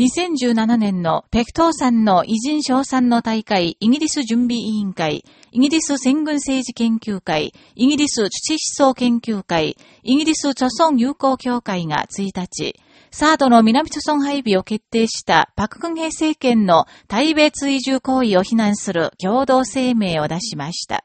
2017年のペクトーさんの偉人賞賛の大会イギリス準備委員会、イギリス戦軍政治研究会、イギリス土思想研究会、イギリス著村友好協会が1日、サードの南朝村配備を決定したパククンヘ政権の対米追従行為を非難する共同声明を出しました。